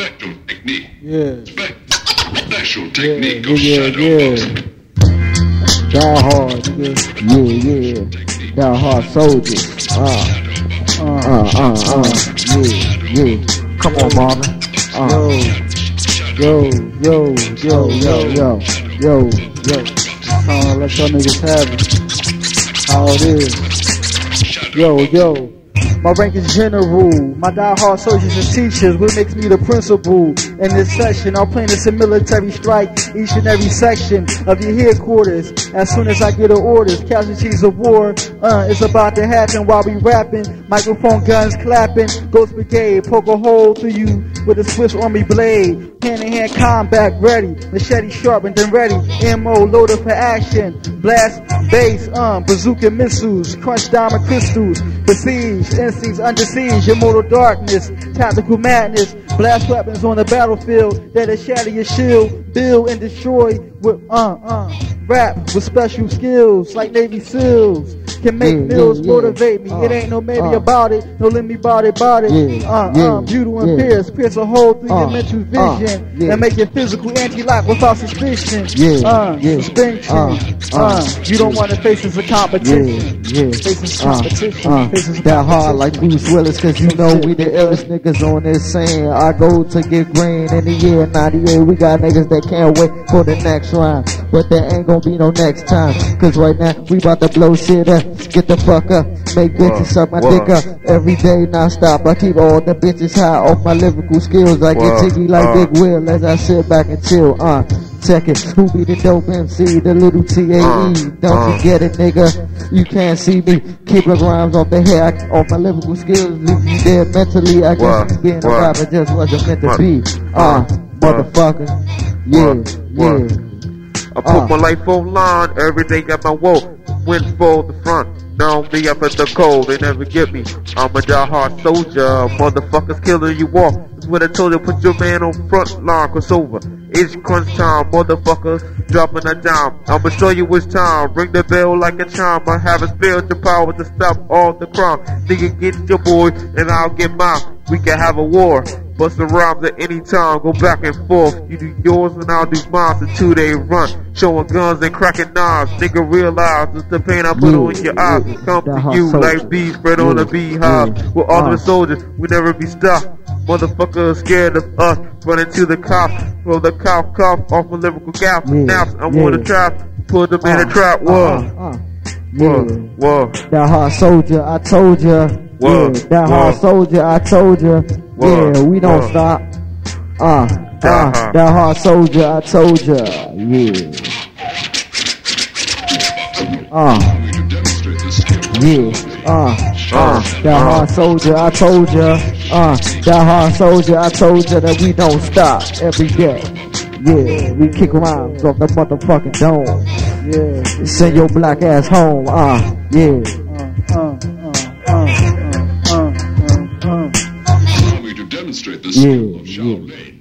Special technique. Yeah. Special technique yeah, of shadow yeah. boxing. Die hard, yeah, yeah, yeah. Die hard soldier. Ah. Uh, uh, uh, uh, uh, yeah, yeah. Come on, mama. Uh, yo, yo, yo, yo, yo, yo, yo. yo. Uh, let y'all niggas have it. How it is. Yo, yo. My rank is general. My die-hard soldiers and teachers, what makes me the principal. In this session, I'll plan this a military strike each and every section of your headquarters. As soon as I get the orders, casualties of war, uh, it's about to happen while we rapping. Microphone guns clapping, Ghost Brigade, poke a hole through you with a Swiss Army blade. Hand in hand combat ready, machete sharpened and ready. Ammo loaded for action. Blast, base, um, bazooka missiles, crunch diamond crystals, besiege, instincts under siege, immortal darkness, tactical madness, blast weapons on the battlefield that'll shatter your shield, build and destroy with, uh, uh, rap with special skills like Navy SEALs. Can make Yeah, meals yeah, yeah. motivate me. it Uh, ain't no maybe uh. about it, no let me it, about it. Yeah, uh, yeah, uh, beautiful and yeah. pierce, pierce a hole through your Uh, mental uh, vision yeah. and make your physical anti-lock without suspicion. Yeah, uh, yeah. suspension. Uh, Uh, uh, you don't want to face this a competition. yeah. Faces Uh, competition. uh, Faces that hard like Bruce Willis, cause you know we the illest niggas on this scene. I go to get green in the year 98. We got niggas that can't wait for the next round. But they ain't gonna be no next time. Cause right now we about to blow shit up. Get the fuck up. Make bitches suck my dick up. Every day non-stop. I keep all the bitches high off my lyrical skills. I get jiggy like Uh. Big Will as I sit back and chill. Uh, check it. Who be the dope MC? The little TAE. Uh, Don't uh. you get it, nigga? You can't see me. Keep the rhymes off the head, off my lyrical skills. Leave me there mentally. I guess being a rapper just wasn't meant to be. Uh, motherfucker. Yeah, yeah. I put Uh. my life on line every day at my woe. Went for the front. Now me up at the cold, they never get me. I'm a die-hard soldier, motherfuckers killing you off. That's what I told you, put your man on front line, cross over. It's crunch time, motherfuckers, dropping a dime. I'ma show you it's time, ring the bell like a chime. I have a spiritual power to stop all the crime. Nigga, get your boy, and I'll get mine. We can have a war. Bust the rhymes at any time, go back and forth. You do yours and I'll do mine until they run. Showing guns and cracking knives. Nigga realize it's the pain I put on your eyes. Come to you like bees spread on a beehive. We're all Uh. the soldiers, we never be stopped. Motherfuckers scared of us, running to the cops. Throw the cop cop off my lyrical gap. Yeah, Naps, I'm on the trap. Put them in a trap. Whoa, Uh, uh, whoa, yeah. whoa. That hard soldier, I told ya. Whoa, Yeah, that hard whoa. soldier, I told ya. Whoa, Yeah, we don't whoa. stop. Uh, That uh, hard. that hard soldier, I told ya. Yeah. Uh, We to demonstrate the skill. yeah. Uh, uh, Uh, that uh. hard soldier, I told ya. Uh, that hard soldier, I told ya that we don't stop every day. Yeah, we kick rhymes off the motherfucking dome. Yeah. Send your black ass home. Uh, yeah. Uh, uh, uh, The yeah, of Charlemagne. Yeah.